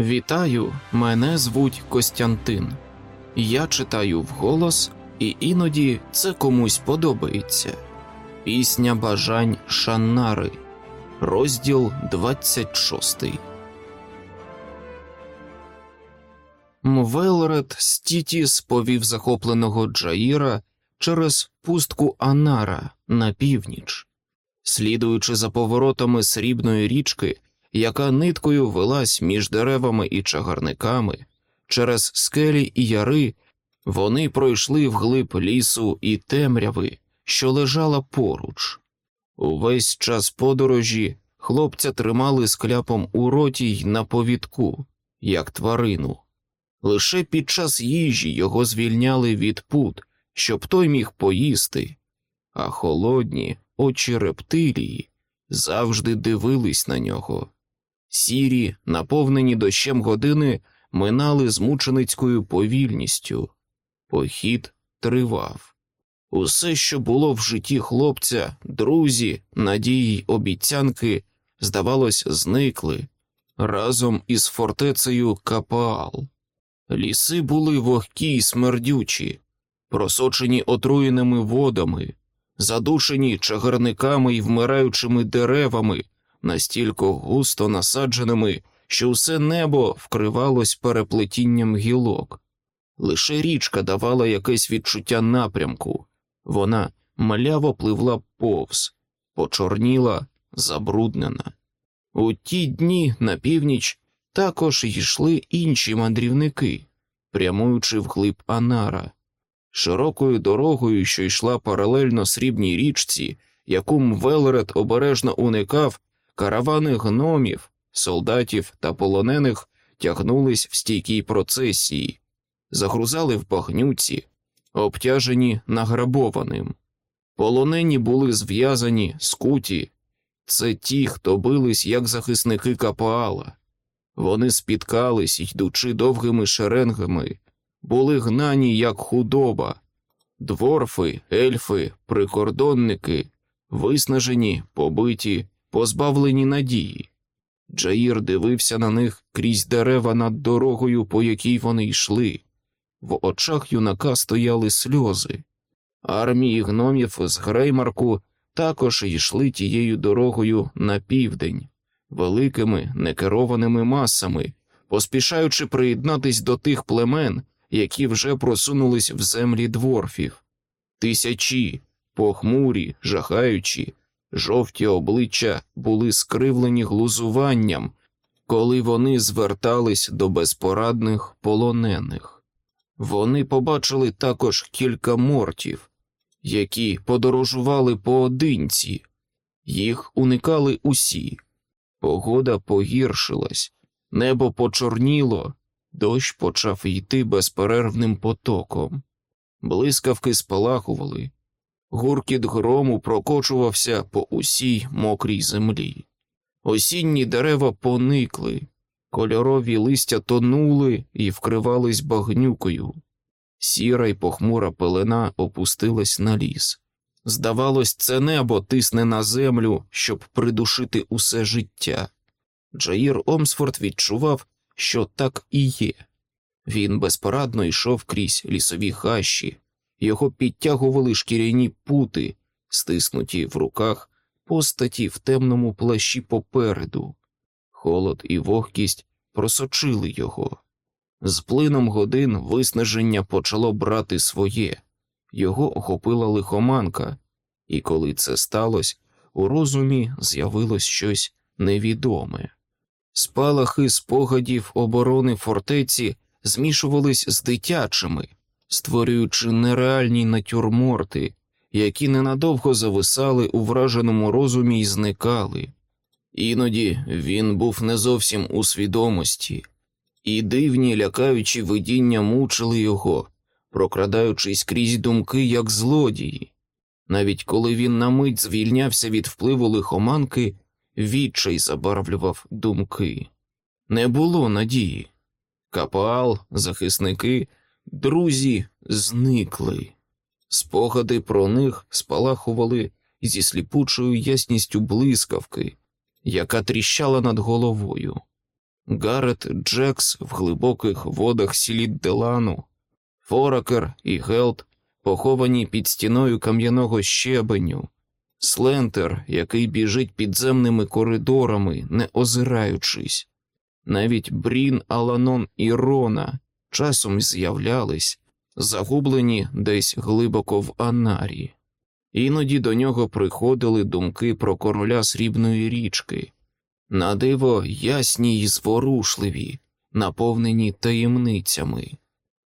Вітаю, мене звуть Костянтин. Я читаю вголос, і іноді це комусь подобається. Пісня бажань Шаннари, розділ 26. Мвелред Стітіс повів захопленого Джаїра через пустку Анара на північ, слідуючи за поворотами срібної річки, яка ниткою велась між деревами і чагарниками, через скелі і яри, вони пройшли вглиб лісу і темряви, що лежала поруч. Увесь час подорожі хлопця тримали з кляпом у роті й на повідку, як тварину. Лише під час їжі його звільняли від пут, щоб той міг поїсти, а холодні очі рептилії завжди дивились на нього. Сірі, наповнені дощем години, минали з мученицькою повільністю. Похід тривав. Усе, що було в житті хлопця, друзі, надії й обіцянки, здавалось, зникли разом із фортецею Капаал. Ліси були вогкі й смердючі, просочені отруєними водами, задушені чагарниками й вмираючими деревами, настільки густо насадженими, що все небо вкривалось переплетінням гілок. Лише річка давала якесь відчуття напрямку, вона маляво пливла повз, почорніла, забруднена. У ті дні на північ також йшли інші мандрівники, прямуючи вглиб Анара, широкою дорогою, що йшла паралельно срібній річці, яку Мвелред обережно уникав, каравани гномів, солдатів та полонених тягнулись в стійкій процесії, загрузали в багнюці, обтяжені награбованим. Полонені були зв'язані, скуті. Це ті, хто бились як захисники Капаала. Вони спіткались, йдучи довгими шеренгами, були гнані, як худоба, дворфи, ельфи, прикордонники, виснажені, побиті, позбавлені надії. Джаїр дивився на них крізь дерева над дорогою, по якій вони йшли. В очах юнака стояли сльози. Армії гномів з Греймарку також йшли тією дорогою на південь, великими некерованими масами, поспішаючи приєднатись до тих племен, які вже просунулись в землі дворфів. Тисячі, похмурі, жахаючі, жовті обличчя були скривлені глузуванням, коли вони звертались до безпорадних полонених. Вони побачили також кілька мортів, які подорожували поодинці, їх уникали усі. Погода погіршилась, небо почорніло, дощ почав йти безперервним потоком. Блискавки спалахували, гуркіт грому прокочувався по усій мокрій землі. Осінні дерева поникли, кольорові листя тонули і вкривались багнюкою. Сіра й похмура пелена опустилась на ліс. Здавалось, це небо тисне на землю, щоб придушити усе життя. Джаїр Омсфорд відчував, що так і є. Він безпорадно йшов крізь лісові хащі, його підтягували шкіряні пути, стиснуті в руках постаті в темному плащі попереду. Холод і вогкість просочили його. З плином годин виснаження почало брати своє, його охопила лихоманка, і коли це сталося, у розумі з'явилось щось невідоме. Спалахи спогадів оборони фортеці змішувались з дитячими, створюючи нереальні натюрморти, які ненадовго зависали у враженому розумі і зникали. Іноді він був не зовсім у свідомості, і дивні лякаючі видіння мучили його, прокрадаючись крізь думки, як злодії. Навіть коли він на мить звільнявся від впливу лихоманки, відчай забарвлював думки. Не було надії. Капаал, захисники, друзі зникли. Спогади про них спалахували зі сліпучою ясністю блискавки, яка тріщала над головою. Гарет Джекс в глибоких водах Сіліт Делану, Форакер і Гелт поховані під стіною кам'яного щебеню, Слентер, який біжить підземними коридорами, не озираючись. Навіть Брін, Аланон і Рона часом з'являлись, загублені десь глибоко в Анарі. Іноді до нього приходили думки про короля срібної річки, на диво ясні й зворушливі, наповнені таємницями.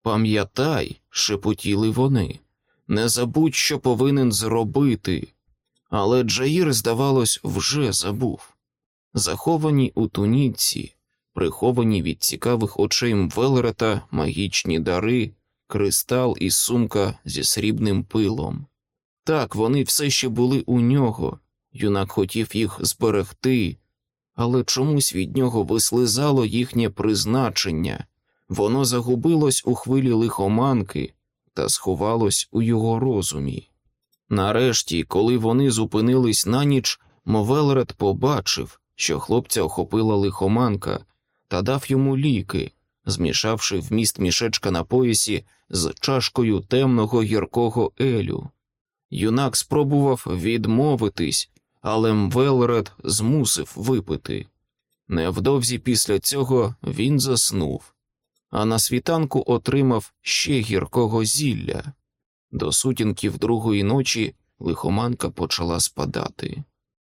Пам'ятай, шепотіли вони, не забудь, що повинен зробити. Але Джаїр, здавалось, вже забув. Заховані у туніці, приховані від цікавих очей Мвелрета магічні дари, кристал і сумка зі срібним пилом. Так, вони все ще були у нього, юнак хотів їх зберегти, але чомусь від нього вислизало їхнє призначення, воно загубилось у хвилі лихоманки та сховалось у його розумі. Нарешті, коли вони зупинились на ніч, Мовелред побачив, що хлопця охопила лихоманка, та дав йому ліки, змішавши вміст мішечка на поясі з чашкою темного гіркого елю. Юнак спробував відмовитись, але Мвелред змусив випити. Невдовзі після цього він заснув, а на світанку отримав ще гіркого зілля. До сутінків другої ночі лихоманка почала спадати.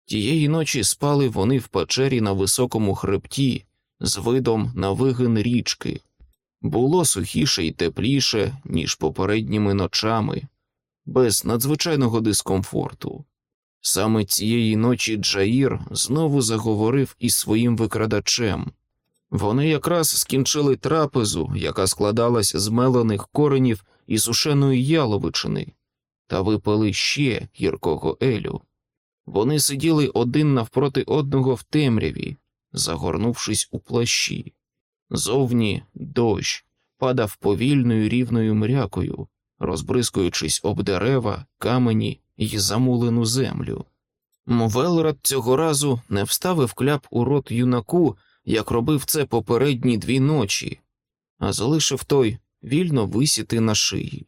Тієї ночі спали вони в печері на високому хребті з видом на вигин річки. Було сухіше і тепліше, ніж попередніми ночами, без надзвичайного дискомфорту. Саме цієї ночі Джаїр знову заговорив із своїм викрадачем. Вони якраз скінчили трапезу, яка складалась з мелених коренів і сушеної яловичини, та випили ще гіркого елю. Вони сиділи один навпроти одного в темряві, загорнувшись у плащі. Зовні дощ падав повільною рівною мрякою, розбризкуючись об дерева, камені й замулену землю. Мовелрад цього разу не вставив кляп у рот юнаку, як робив це попередні дві ночі, а залишив той вільно висіти на шиї.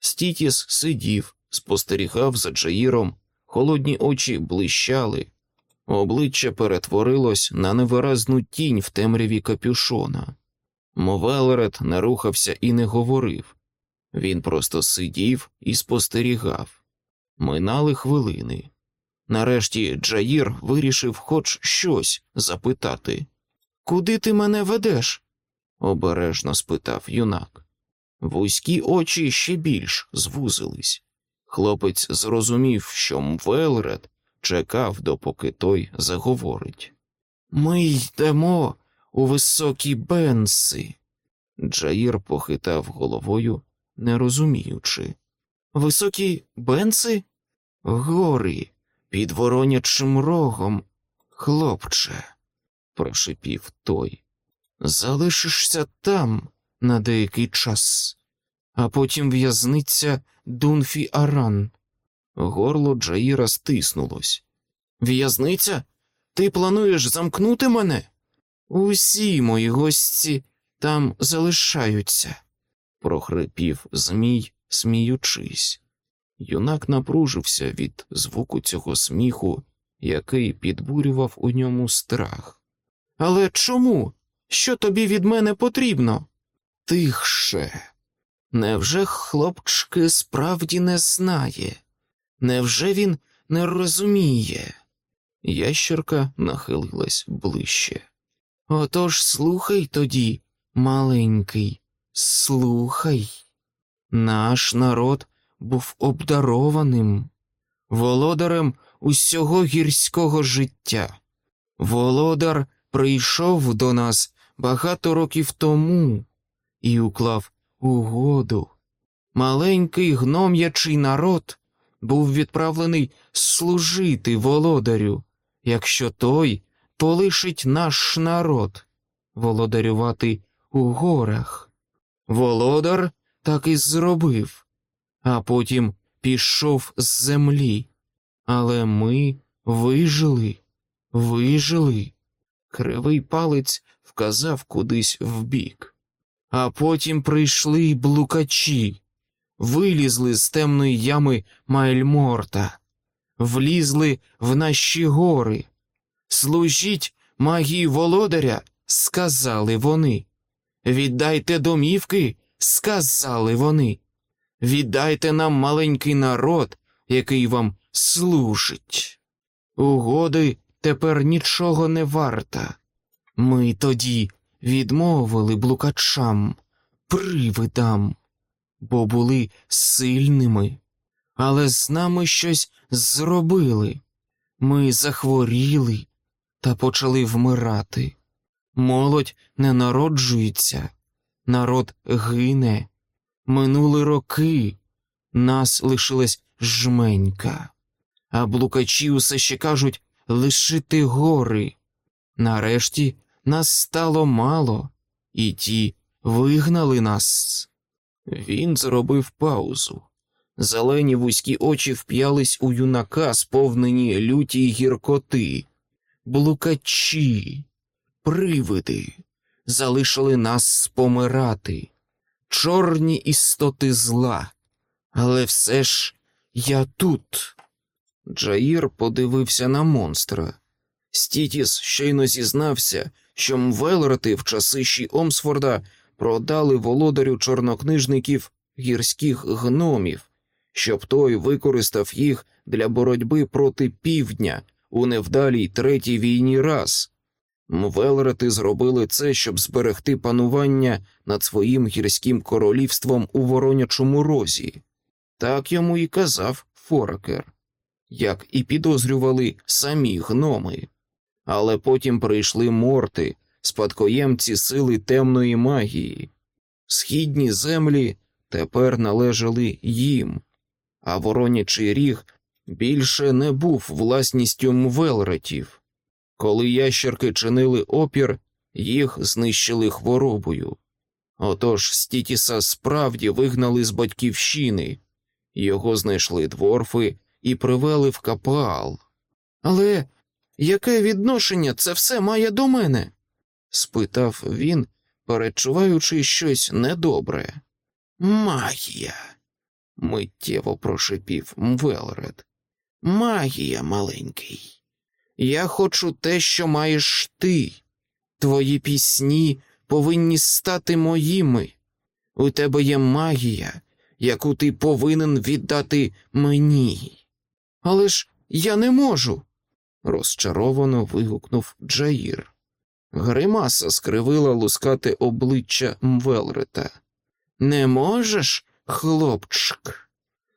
Стітіс сидів, спостерігав за Джаїром, холодні очі блищали, обличчя перетворилось на невиразну тінь в темряві капюшона. Мовелерет не рухався і не говорив. Він просто сидів і спостерігав. Минали хвилини. Нарешті Джаїр вирішив хоч щось запитати. Куди ти мене ведеш? обережно спитав юнак. Вузькі очі ще більш звузились. Хлопець зрозумів, що Мвелред чекав, допоки той заговорить. Ми йдемо у високі бенси. Джаїр похитав головою, не розуміючи. Високі бенси? Гори, під воронячим рогом, хлопче, прошипів той. Залишишся там на деякий час, а потім в'язниця Дунфі Аран. Горло Джаїра стиснулось. В'язниця? Ти плануєш замкнути мене? Усі мої гості там залишаються, прохрипів Змій, сміючись. Юнак напружився від звуку цього сміху, який підбурював у ньому страх. Але чому? Що тобі від мене потрібно? Тихше. Невже хлопчки справді не знає? Невже він не розуміє? Ящерка нахилилась ближче. Отож слухай тоді, маленький, слухай. Наш народ був обдарованим, володарем усього гірського життя. Володар прийшов до нас багато років тому і уклав угоду. Маленький гном'ячий народ був відправлений служити володарю, якщо той полишить наш народ володарювати у горах. Володар так і зробив, а потім пішов з землі. Але ми вижили, вижили. Кривий палець вказав кудись вбік. А потім прийшли блукачі, вилізли з темної ями Майльморта, влізли в наші гори. Служіть магії володаря, сказали вони. Віддайте домівки, сказали вони. Віддайте нам маленький народ, який вам служить. Угоди тепер нічого не варта. Ми тоді відмовили блукачам, привидам, бо були сильними, але з нами щось зробили. Ми захворіли та почали вмирати. Молодь не народжується, народ гине. Минули роки, нас лишилась жменька, а блукачі усе ще кажуть лишити гори. Нарешті нас стало мало, і ті вигнали нас. Він зробив паузу. Зелені вузькі очі вп'ялись у юнака, сповнені люті гіркоти. Блукачі, привиди, залишили нас помирати, чорні істоти зла. Але все ж я тут. Джаїр подивився на монстра. Стітіс щойно зізнався, що мвелрети в часи Ші Омсфорда продали володарю чорнокнижників гірських гномів, щоб той використав їх для боротьби проти півдня у невдалій третій війні раз. Мвелрети зробили це, щоб зберегти панування над своїм гірським королівством у воронячому розі. Так йому і казав Форакер, як і підозрювали самі гноми. Але потім прийшли морти, спадкоємці сили темної магії. Східні землі тепер належали їм, а воронячий ріг більше не був власністю мвелретів. Коли ящерки чинили опір, їх знищили хворобою. Отож Стітіса справді вигнали з батьківщини, його знайшли дворфи і привели в капаал. Але яке відношення це все має до мене? Спитав він, перечуваючи щось недобре. Магія, миттєво прошипів Мвелред. Магія маленький. Я хочу те, що маєш ти. Твої пісні повинні стати моїми. У тебе є магія, яку ти повинен віддати мені. Але ж я не можу, розчаровано вигукнув Джаїр. Гримаса скривила лускати обличчя Мвелрета. Не можеш, хлопчик?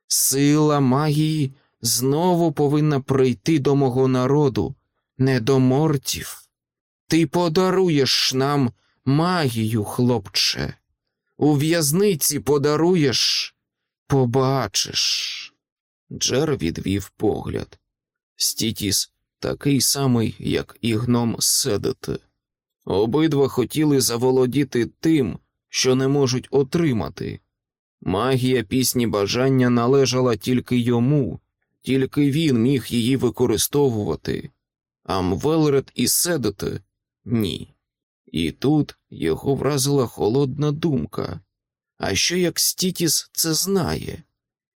Сила магії знову повинна прийти до мого народу, не до мортів. Ти подаруєш нам магію, хлопче. У в'язниці подаруєш, побачиш. Джер відвів погляд. Стітіс такий самий, як і гном Седет. Обидва хотіли заволодіти тим, що не можуть отримати. Магія пісні бажання належала тільки йому, тільки він міг її використовувати, а Мвелред і Седет ні. І тут його вразила холодна думка. А що як Стітіс це знає?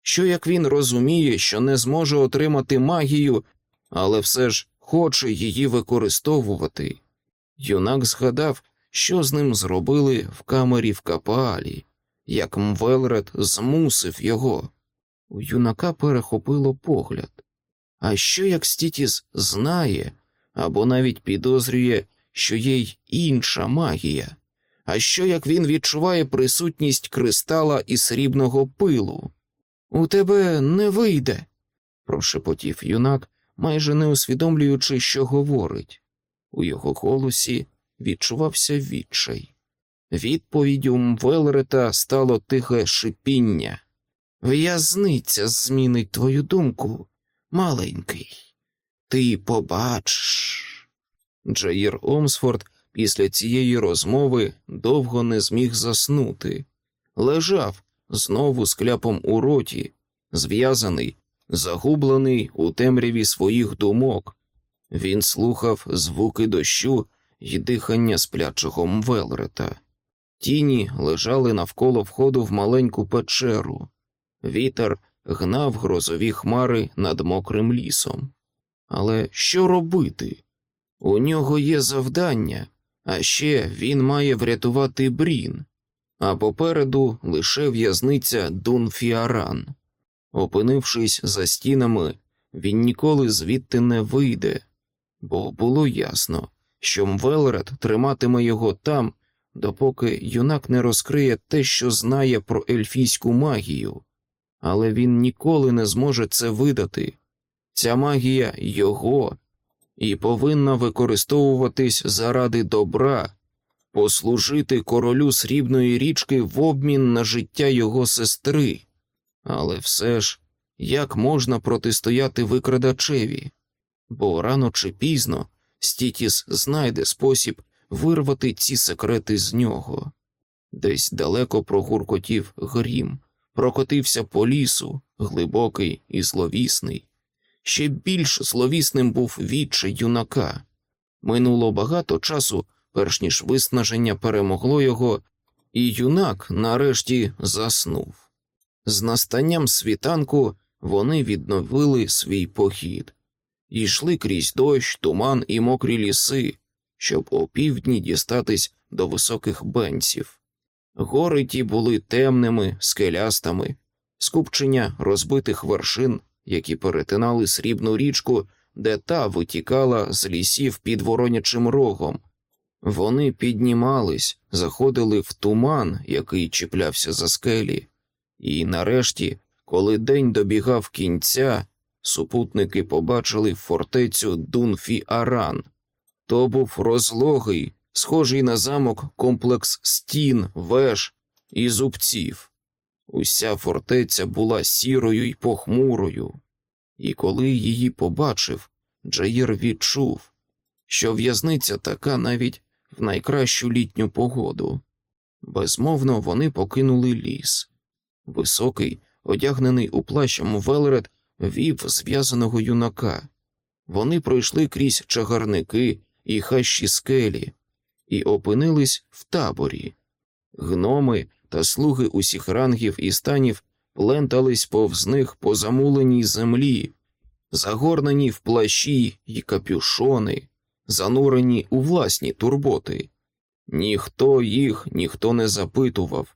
Що як він розуміє, що не зможе отримати магію, але все ж хоче її використовувати? Юнак згадав, що з ним зробили в камері в Капаалі, як Мвелред змусив його. У юнака перехопило погляд. А що як Стітіс знає або навіть підозрює, що є й інша магія? А що як він відчуває присутність кристала і срібного пилу? У тебе не вийде, прошепотів юнак, майже не усвідомлюючи, що говорить. У його голосі відчувався відчай. Відповіддю Мвелрета стало тихе шипіння. В'язниця змінить твою думку, маленький. Ти побачиш. Джаїр Омсфорд після цієї розмови довго не зміг заснути. Лежав знову з кляпом у роті, зв'язаний, загублений у темряві своїх думок. Він слухав звуки дощу й дихання сплячого Мвелрета. Тіні лежали навколо входу в маленьку печеру. Вітер гнав грозові хмари над мокрим лісом. Але що робити? У нього є завдання, а ще він має врятувати Брін, а попереду лише в'язниця Дунфіаран. Опинившись за стінами, він ніколи звідти не вийде, бо було ясно, що Мвелред триматиме його там, допоки юнак не розкриє те, що знає про ельфійську магію, але він ніколи не зможе це видати. Ця магія його і повинна використовуватись заради добра, послужити королю срібної річки в обмін на життя його сестри. Але все ж, як можна протистояти викрадачеві? Бо рано чи пізно Стітіс знайде спосіб вирвати ці секрети з нього. Десь далеко прогуркотів грім, прокотився по лісу, глибокий і зловісний. Ще більш зловісним був відчай юнака. Минуло багато часу, перш ніж виснаження перемогло його, і юнак нарешті заснув. З настанням світанку вони відновили свій похід йшли крізь дощ, туман і мокрі ліси, щоб опівдні дістатись до високих бенців. Гори ті були темними, скелястими, скупчення розбитих вершин, які перетинали срібну річку, де та витікала з лісів під воронячим рогом. Вони піднімались, заходили в туман, який чіплявся за скелі, і нарешті, коли день добігав кінця, супутники побачили фортецю Дунфі-Аран. То був розлогий, схожий на замок комплекс стін, веж і зубців. Уся фортеця була сірою й похмурою, і коли її побачив, Джаїр відчув, що в'язниця така навіть в найкращу літню погоду. Безмовно, вони покинули ліс. Високий, одягнений у плащом Велред, вів зв'язаного юнака. Вони пройшли крізь чагарники і хащі скелі і опинились в таборі. Гноми та слуги усіх рангів і станів плентались повз них по замуленій землі, загорнені в плащі й капюшони, занурені у власні турботи. Ніхто їх ніхто не запитував,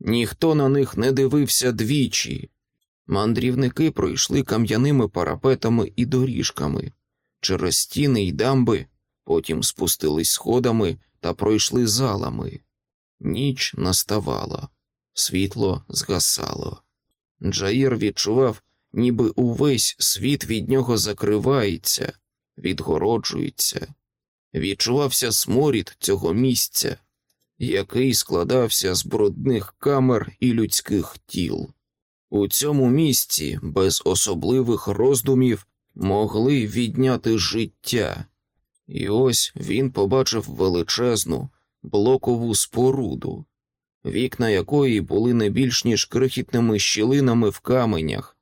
ніхто на них не дивився двічі. Мандрівники пройшли кам'яними парапетами і доріжками, через стіни й дамби, потім спустились сходами та пройшли залами. Ніч наставала, світло згасало. Джаїр відчував, ніби увесь світ від нього закривається, відгороджується. Відчувався сморід цього місця, який складався з брудних камер і людських тіл. У цьому місці без особливих роздумів могли відняти життя, і ось він побачив величезну блокову споруду, вікна якої були не більш ніж крихітними щілинами в каменях,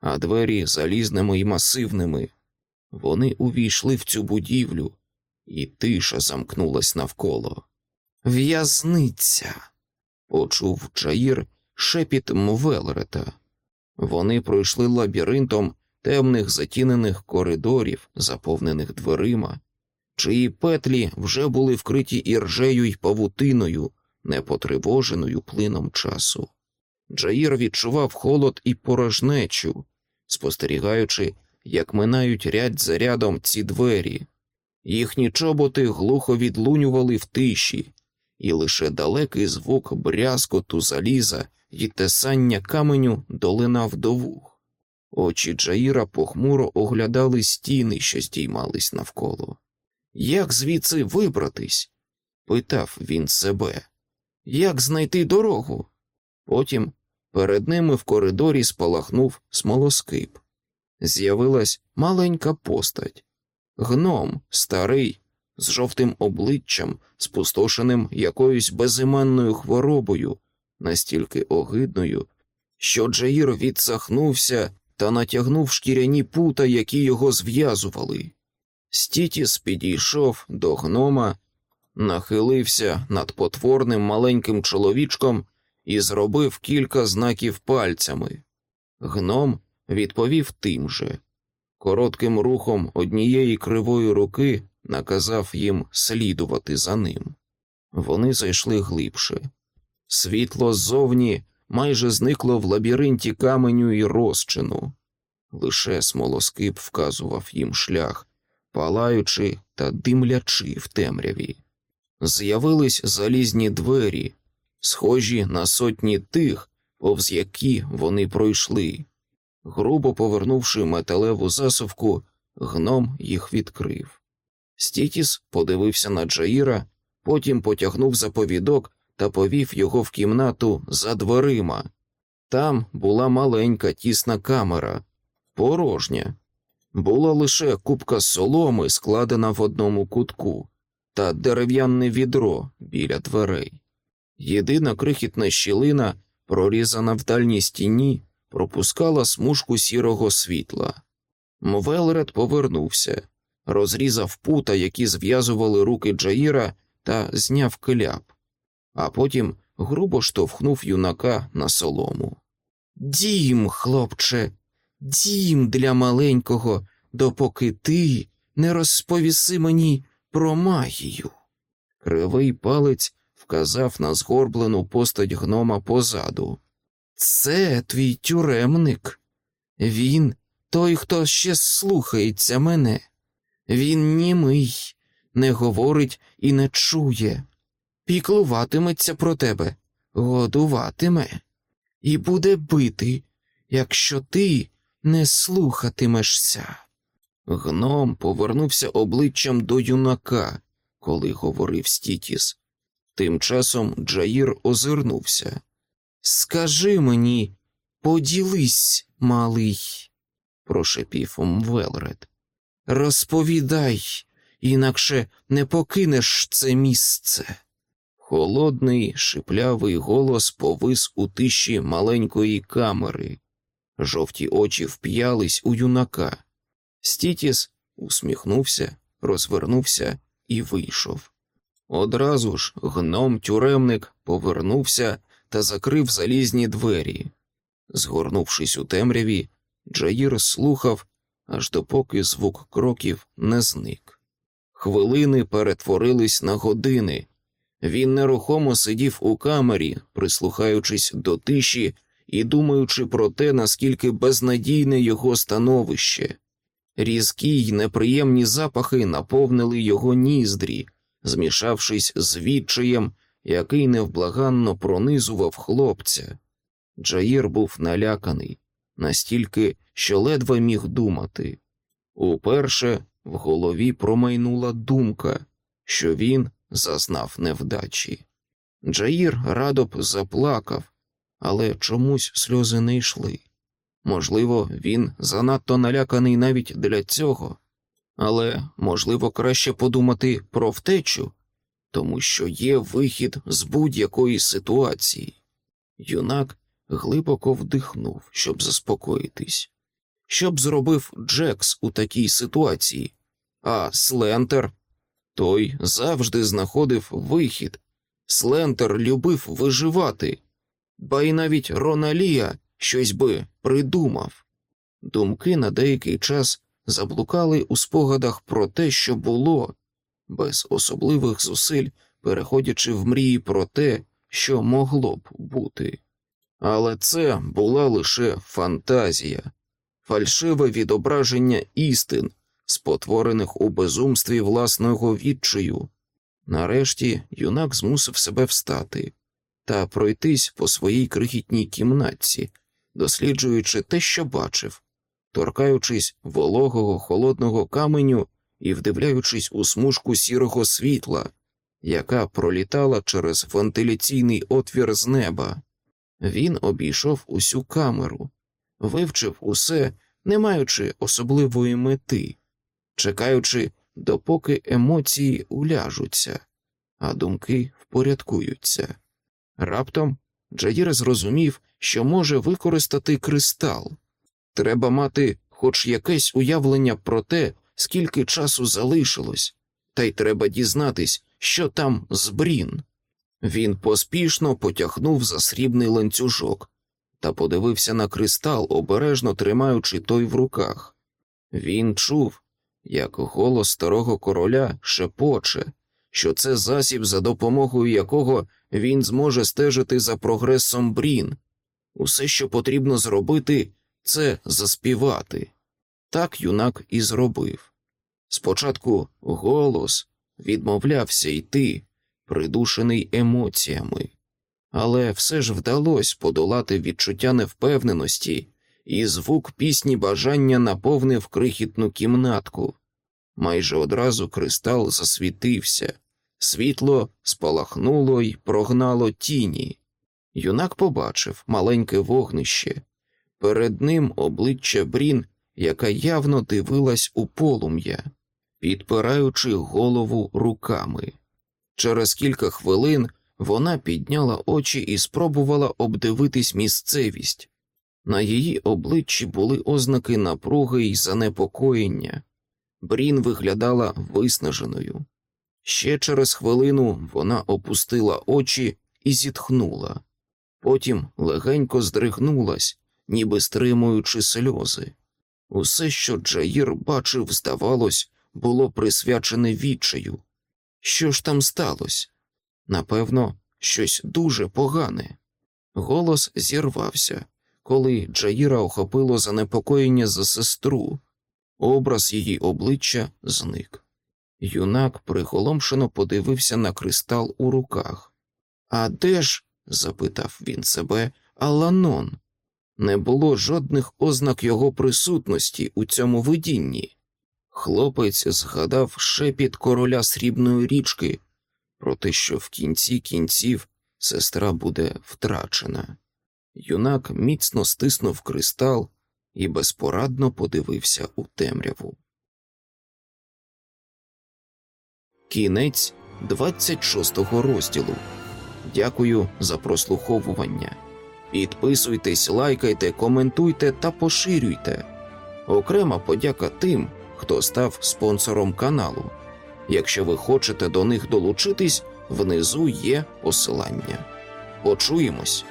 а двері залізними і масивними. Вони увійшли в цю будівлю, і тиша замкнулась навколо. В'язниця, почув Джаїр шепіт Мвелрета. Вони пройшли лабіринтом темних затінених коридорів, заповнених дверима, чиї петлі вже були вкриті іржею й павутиною, непотривоженою плином часу. Джаїр відчував холод і порожнечу, спостерігаючи, як минають ряд за рядом ці двері. Їхні чоботи глухо відлунювали в тиші, і лише далекий звук брязкоту заліза і тесання каменю долинав до вух. Очі Джаїра похмуро оглядали стіни, що здіймались навколо. Як звідси вибратись? питав він себе. Як знайти дорогу? Потім перед ними в коридорі спалахнув смолоскип. З'явилась маленька постать, гном, старий, з жовтим обличчям, спустошеним якоюсь безіменною хворобою, настільки огидною, що Джаїр відсахнувся та натягнув шкіряні пута, які його зв'язували. Стітіс підійшов до гнома нахилився над потворним маленьким чоловічком і зробив кілька знаків пальцями. Гном відповів тим же. Коротким рухом однієї кривої руки наказав їм слідувати за ним. Вони зайшли глибше. Світло ззовні майже зникло в лабіринті каменю і розчину. Лише смолоскип вказував їм шлях, палаючи та димлячи в темряві. З'явились залізні двері, схожі на сотні тих, повз які вони пройшли. Грубо повернувши металеву засувку, гном їх відкрив. Стітіс подивився на Джаїра, потім потягнув за повідок та повів його в кімнату за дверима. Там була маленька тісна камера, порожня. Була лише купка соломи, складена в одному кутку, та дерев'яне відро біля дверей. Єдина крихітна щілина, прорізана в дальній стіні, пропускала смужку сірого світла. Мвелред повернувся, розрізав пута, які зв'язували руки Джаїра, та зняв кляп, а потім грубо штовхнув юнака на солому. Дім, хлопче, дім для маленького, допоки ти не розповіси мені про магію. Кривий палець вказав на згорблену постать гнома позаду. Це твій тюремник. Він той, хто ще слухається мене. Він німий, не говорить і не чує, піклуватиметься про тебе, годуватиме, і буде бити, якщо ти не слухатимешся. Гном повернувся обличчям до юнака, коли говорив Стітіс. Тим часом Джаїр озирнувся. Скажи мені, поділись, малий, прошепів Мвелред. Розповідай, інакше не покинеш це місце. Холодний, шиплявий голос повис у тиші маленької камери. Жовті очі вп'ялись у юнака. Стітіс усміхнувся, розвернувся і вийшов. Одразу ж гном тюремник повернувся та закрив залізні двері. Згорнувшись у темряві, Джаїр слухав, аж допоки звук кроків не зник. Хвилини перетворились на години. Він нерухомо сидів у камері, прислухаючись до тиші і думаючи про те, наскільки безнадійне його становище. Різкі й неприємні запахи наповнили його ніздрі, змішавшись з відчаєм, який невблаганно пронизував хлопця. Джаїр був наляканий, настільки, що ледве міг думати. Уперше в голові промайнула думка, що він зазнав невдачі. Джаїр радо б заплакав, але чомусь сльози не йшли. Можливо, він занадто наляканий навіть для цього, але можливо краще подумати про втечу, тому що є вихід з будь-якої ситуації. Юнак глибоко вдихнув, щоб заспокоїтись. Що б зробив Джекс у такій ситуації, а Слентер той завжди знаходив вихід. Слентер любив виживати, ба й навіть Роналія щось би придумав. Думки на деякий час заблукали у спогадах про те, що було, без особливих зусиль переходячи в мрії про те, що могло б бути. Але це була лише фантазія, фальшиве відображення істин, спотворених у безумстві власного відчаю. Нарешті юнак змусив себе встати та пройтись по своїй крихітній кімнатці, досліджуючи те, що бачив, торкаючись вологого холодного каменю і вдивляючись у смужку сірого світла, яка пролітала через вентиляційний отвір з неба. Він обійшов усю камеру, вивчив усе, не маючи особливої мети, чекаючи, допоки емоції уляжуться, а думки впорядкуються. Раптом Джаїр зрозумів, що може використати кристал. Треба мати хоч якесь уявлення про те, скільки часу залишилось, та й треба дізнатись, що там з Брін. Він поспішно потягнув за срібний ланцюжок та подивився на кристал, обережно тримаючи той в руках. Він чув, як голос старого короля шепоче, що це засіб, за допомогою якого він зможе стежити за прогресом Брін. Усе, що потрібно зробити, це заспівати. Так юнак і зробив. Спочатку голос відмовлявся йти, придушений емоціями, але все ж вдалося подолати відчуття невпевненості, і звук пісні бажання наповнив крихітну кімнатку. Майже одразу кристал засвітився, світло спалахнуло й прогнало тіні. Юнак побачив маленьке вогнище. Перед ним обличчя Брін, яка явно дивилась у полум'я, підпираючи голову руками. Через кілька хвилин вона підняла очі і спробувала обдивитись місцевість. На її обличчі були ознаки напруги й занепокоєння. Брін виглядала виснаженою. Ще через хвилину вона опустила очі і зітхнула, потім легенько здригнулась, ніби стримуючи сльози. Усе, що Джаїр бачив, здавалось, було присвячене відчаю. Що ж там сталося? Напевно, щось дуже погане. Голос зірвався, коли Джаїра охопило занепокоєння за сестру. Образ її обличчя зник. Юнак приголомшено подивився на кристал у руках. А де ж? запитав він себе, Аланон. Не було жодних ознак його присутності у цьому видінні. Хлопець згадав шепіт короля срібної річки про те, що в кінці кінців сестра буде втрачена. Юнак міцно стиснув кристал і безпорадно подивився у темряву. Кінець 26 розділу. Дякую за прослуховування. Підписуйтесь, лайкайте, коментуйте та поширюйте. Окрема подяка тим, хто став спонсором каналу. Якщо ви хочете до них долучитись, внизу є посилання. Почуємось.